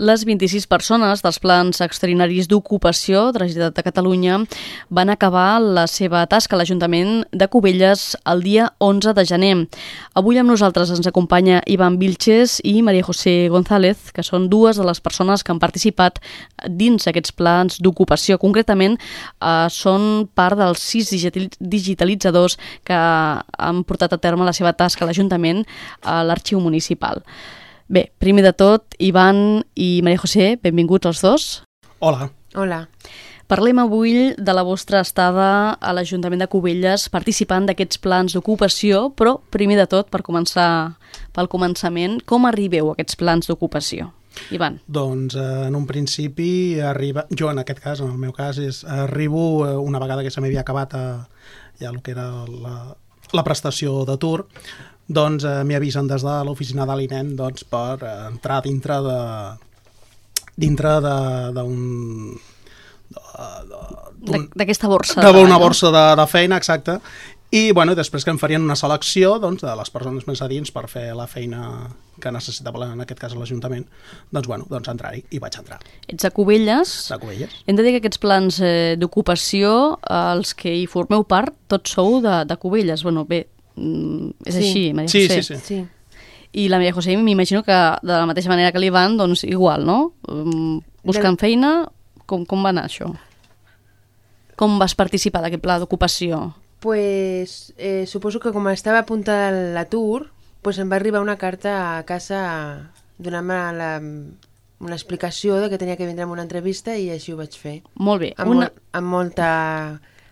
Les 26 persones dels plans extraordinaris d'ocupació de la Generalitat de Catalunya van acabar la seva tasca a l'Ajuntament de Cubelles el dia 11 de gener. Avui amb nosaltres ens acompanya Ivan Vilches i Maria José González, que són dues de les persones que han participat dins aquests plans d'ocupació. Concretament, eh, són part dels sis digitalitzadors que han portat a terme la seva tasca a l'Ajuntament a l'arxiu municipal. Bé, primer de tot, Ivan i Maria José, benvinguts els dos. Hola. Hola. Parlem avui de la vostra estada a l'Ajuntament de Cubelles participant d'aquests plans d'ocupació, però primer de tot, per començar pel començament, com arribeu a aquests plans d'ocupació? Ivan. Doncs eh, en un principi arriba, jo en aquest cas, en el meu cas, és, arribo eh, una vegada que se m'havia acabat a, eh, ja el que era la, la prestació d'atur, doncs eh, m'hi avisen des de l'oficina de l'INEM doncs, per eh, entrar dintre de dintre d'un d'aquesta borsa d'una borsa de, de feina, exacte i bueno, després que em farien una selecció doncs, de les persones més adins per fer la feina que necessitava en aquest cas l'Ajuntament, doncs bueno, doncs entrar-hi i vaig entrar. Ets a Cubelles. De Cubelles. Hem de dir que aquests plans eh, d'ocupació, eh, els que hi formeu part, tots sou de, de Cubelles. Bueno, bé, és sí. així, Maria sí, José? Sí, sí, sí. I la Maria José m'imagino que de la mateixa manera que l'Ivan, doncs igual, no? Mm, buscant de... feina, com, com va anar això? Com vas participar d'aquest pla d'ocupació? Pues, eh, suposo que com estava a punt de l'atur, pues em va arribar una carta a casa donant-me la, una explicació de que tenia que vindre a una entrevista i així ho vaig fer. Molt bé. Amb, una... mol, amb molta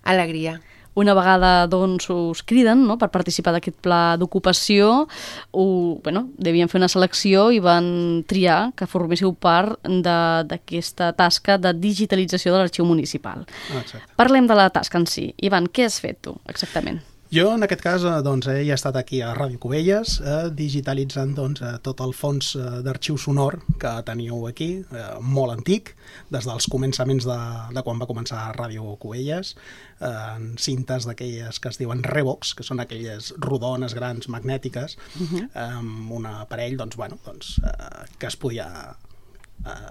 alegria una vegada doncs, us criden no?, per participar d'aquest pla d'ocupació, bueno, devien fer una selecció i van triar que forméssiu part d'aquesta tasca de digitalització de l'arxiu municipal. Exacte. Parlem de la tasca en si. Ivan, què has fet tu, exactament? Jo, en aquest cas, eh, doncs, he estat aquí a Ràdio Cubelles, eh, digitalitzant doncs, eh, tot el fons eh, d'arxiu sonor que teníeu aquí, eh, molt antic, des dels començaments de, de quan va començar Ràdio Cubelles, eh, en cintes d'aquelles que es diuen Revox, que són aquelles rodones grans magnètiques, uh -huh. amb un aparell doncs, bueno, doncs, eh, que es podia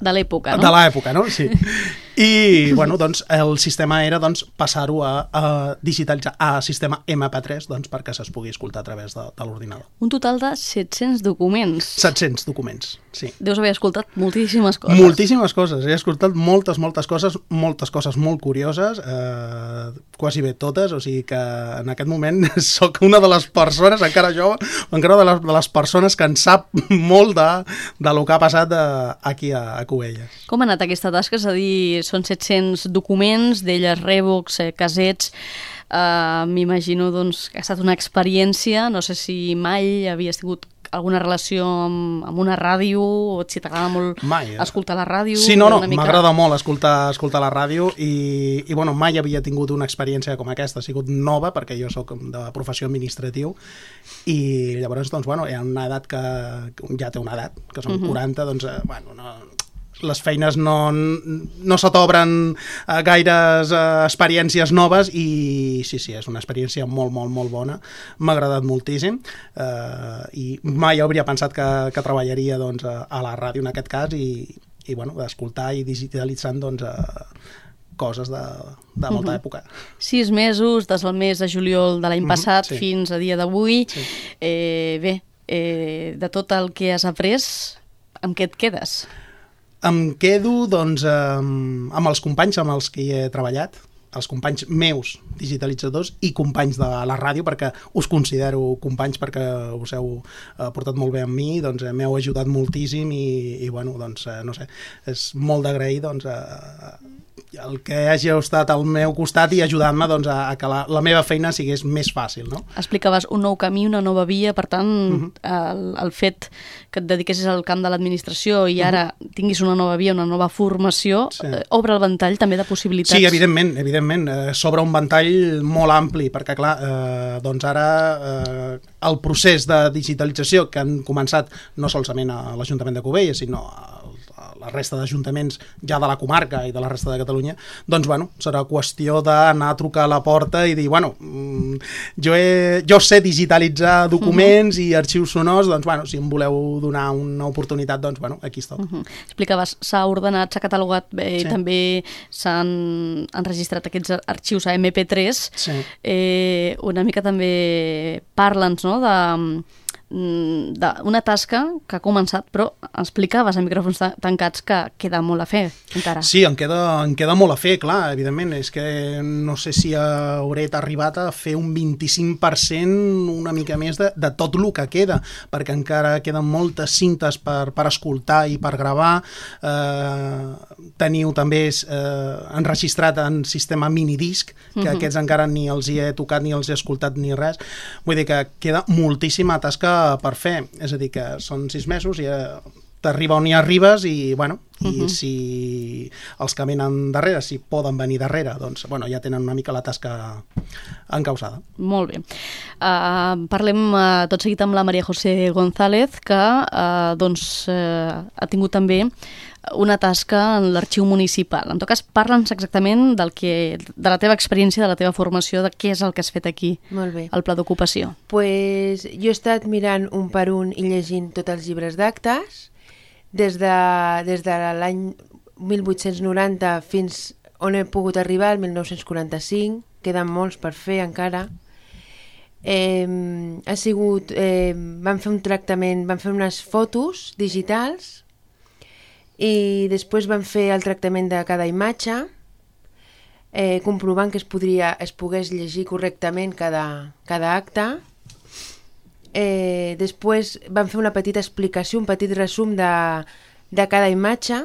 de l'època, no? De l'època, no? Sí. I, bueno, doncs, el sistema era doncs, passar-ho a, a digitalitzar a sistema MP3 doncs, perquè se'ls pugui escoltar a través de, de l'ordinador. Un total de 700 documents. 700 documents, sí. Deus haver escoltat moltíssimes coses. Moltíssimes coses. He escoltat moltes, moltes coses, moltes coses molt curioses, eh, quasi bé totes, o sigui que en aquest moment sóc una de les persones, encara jove, encara de les, de les persones que en sap molt de, de lo que ha passat de, aquí a a, Cubelles. Com ha anat aquesta tasca? És a dir, són 700 documents, d'elles rèvocs, eh, casets... Uh, M'imagino doncs, que ha estat una experiència, no sé si mai havies tingut alguna relació amb, amb una ràdio o si t'agrada molt mai. Eh. escoltar la ràdio? Sí, no, no, mica... m'agrada molt escoltar, escoltar la ràdio i, i bueno, mai havia tingut una experiència com aquesta, ha sigut nova perquè jo sóc de professió administratiu i llavors, doncs, bueno, hi ha una edat que, ja té una edat, que són uh -huh. 40, doncs, eh, bueno, no, les feines no, no se t'obren eh, gaires eh, experiències noves i sí, sí, és una experiència molt, molt, molt bona. M'ha agradat moltíssim eh, i mai hauria pensat que, que treballaria doncs, a la ràdio en aquest cas i, i bueno, d'escoltar i digitalitzant doncs, eh, coses de, de molta uh. -huh. època. Sis mesos, des del mes de juliol de l'any uh -huh, passat sí. fins a dia d'avui. Sí. Eh, bé, eh, de tot el que has après, amb què et quedes? Em quedo doncs, amb, amb els companys amb els que hi he treballat, els companys meus digitalitzadors i companys de la ràdio perquè us considero companys perquè us heu eh, portat molt bé amb mi doncs eh, m'heu ajudat moltíssim i, i bueno, doncs, eh, no sé, és molt d'agrair doncs, eh, el que hagi estat al meu costat i ajudant-me doncs, a, a que la, la meva feina sigués més fàcil. No? Explicaves un nou camí, una nova via, per tant, uh mhm. -huh. el, el fet que et dediquessis al camp de l'administració i ara uh mhm. -huh. tinguis una nova via, una nova formació, sí. eh, obre el ventall també de possibilitats. Sí, evidentment, evidentment. Eh, s'obre un ventall molt ampli, perquè clar, eh, doncs ara eh, el procés de digitalització que han començat no solament a l'Ajuntament de Cubelles, sinó a la resta d'ajuntaments ja de la comarca i de la resta de Catalunya, doncs bueno, serà qüestió d'anar a trucar a la porta i dir, bueno, mm, jo, he, jo sé digitalitzar documents uh -huh. i arxius sonors, doncs bueno, si em voleu donar una oportunitat, doncs bueno, aquí està. Uh -huh. Explicaves, s'ha ordenat, s'ha catalogat bé, sí. i també s'han enregistrat aquests arxius a MP3. Sí. Eh, una mica també parla'ns no, de d'una tasca que ha començat, però explicaves a micròfons tancats que queda molt a fer encara. Sí, en queda, en queda molt a fer, clar, evidentment. És que no sé si hauré arribat a fer un 25% una mica més de, de tot el que queda, perquè encara queden moltes cintes per, per escoltar i per gravar. Eh, teniu també eh, enregistrat en sistema minidisc, que uh mhm. -huh. aquests encara ni els hi he tocat ni els he escoltat ni res. Vull dir que queda moltíssima tasca per fer. És a dir, que són sis mesos i eh, t'arriba on hi arribes i, bueno, i uh -huh. si els que venen darrere, si poden venir darrere, doncs, bueno, ja tenen una mica la tasca encausada. Molt bé. Uh, parlem uh, tot seguit amb la Maria José González, que uh, doncs, uh, ha tingut també una tasca en l'arxiu municipal. En tot cas, parla'ns exactament del que, de la teva experiència, de la teva formació, de què és el que has fet aquí, Molt bé. al pla d'ocupació. Pues, jo he estat mirant un per un i llegint tots els llibres d'actes, des de, des de l'any 1890 fins on he pogut arribar, el 1945, queden molts per fer encara. Eh, ha sigut, eh, van fer un tractament, van fer unes fotos digitals i després van fer el tractament de cada imatge, eh, comprovant que es, podria, es pogués llegir correctament cada, cada acte Eh, després vam fer una petita explicació, un petit resum de, de cada imatge.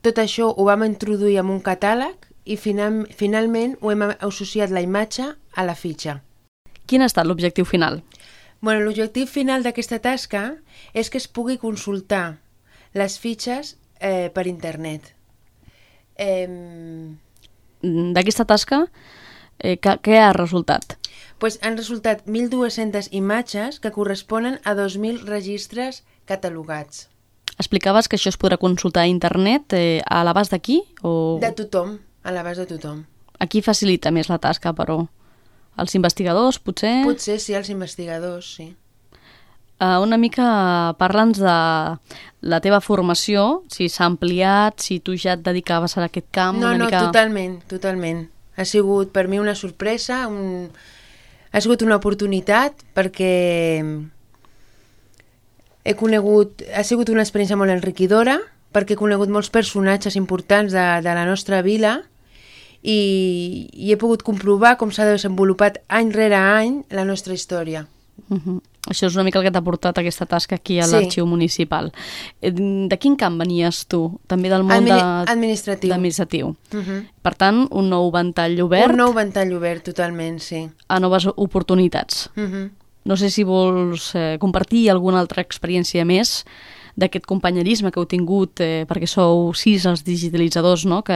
Tot això ho vam introduir en un catàleg i final, finalment ho hem associat la imatge a la fitxa. Quin ha estat l'objectiu final? Bueno, L'objectiu final d'aquesta tasca és que es pugui consultar les fitxes eh, per internet. Eh... D'aquesta tasca, eh, què ha resultat? Pues han resultat 1.200 imatges que corresponen a 2.000 registres catalogats. Explicaves que això es podrà consultar a internet eh, a l'abast d'aquí? O... De tothom, a l'abast de tothom. Aquí facilita més la tasca, però? Els investigadors, potser? Potser sí, els investigadors, sí. Uh, una mica parla'ns de la teva formació, si s'ha ampliat, si tu ja et dedicaves a aquest camp... No, una no, mica... totalment, totalment. Ha sigut per mi una sorpresa, un, ha sigut una oportunitat perquè he conegut, ha sigut una experiència molt enriquidora perquè he conegut molts personatges importants de, de la nostra vila i, i he pogut comprovar com s'ha desenvolupat any rere any la nostra història. Uh -huh. Això és una mica el que t'ha portat aquesta tasca aquí a sí. l'arxiu municipal. Eh, de quin camp venies tu? També del món Admini de... administratiu. administratiu. Uh -huh. Per tant, un nou ventall obert. Un nou ventall obert, totalment, sí. A noves oportunitats. Uh -huh. No sé si vols eh, compartir alguna altra experiència més d'aquest companyerisme que heu tingut, eh, perquè sou sis els digitalitzadors, no?, que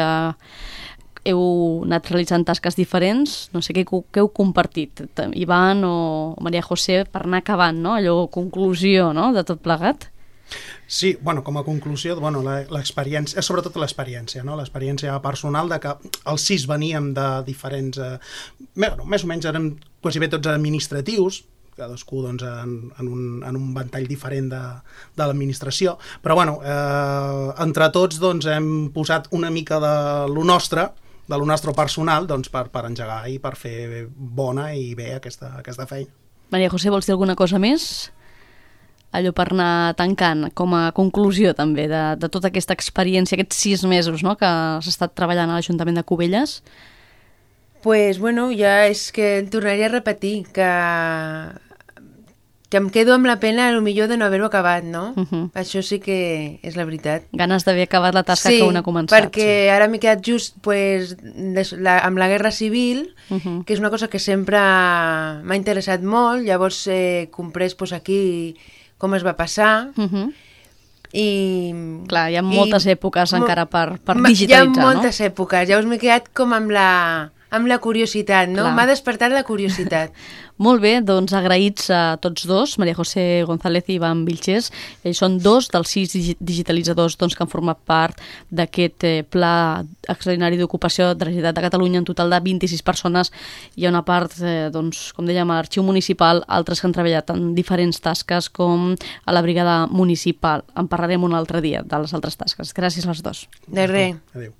heu anat realitzant tasques diferents, no sé què, què heu compartit, Ivan o Maria José, per anar acabant, no? allò, conclusió no? de tot plegat? Sí, bueno, com a conclusió, bueno, l'experiència, és sobretot l'experiència, no? l'experiència personal de que els sis veníem de diferents... Eh, bueno, més o menys érem quasi bé tots administratius, cadascú doncs, en, en, un, en un ventall diferent de, de l'administració, però bueno, eh, entre tots doncs, hem posat una mica de lo nostre, de lo nostre personal doncs, per, per engegar i per fer bona i bé aquesta, aquesta feina. Maria José, vols dir alguna cosa més? allò per anar tancant, com a conclusió també de, de tota aquesta experiència, aquests sis mesos no? que has estat treballant a l'Ajuntament de Cubelles? Pues bueno, ja és que tornaria a repetir que que em quedo amb la pena, a lo millor, de no haver-ho acabat, no? Uh -huh. Això sí que és la veritat. Ganes d'haver acabat la tasca sí, que una ha començat. perquè sí. ara m'he quedat just pues, la, amb la Guerra Civil, uh -huh. que és una cosa que sempre m'ha interessat molt, llavors he comprès pues, aquí com es va passar, uh -huh. i... Clar, hi ha moltes i, èpoques encara per, per digitalitzar, no? Hi ha moltes no? èpoques, llavors m'he quedat com amb la amb la curiositat, no? M'ha despertat la curiositat. Molt bé, doncs agraïts a tots dos, Maria José González i Ivan Vilches. Ells són dos dels sis digi- digitalitzadors doncs, que han format part d'aquest eh, pla extraordinari d'ocupació de la Generalitat de Catalunya, en total de 26 persones. Hi ha una part, eh, doncs, com dèiem, a l'arxiu municipal, altres que han treballat en diferents tasques, com a la brigada municipal. En parlarem un altre dia de les altres tasques. Gràcies a les dos. De res. Adéu.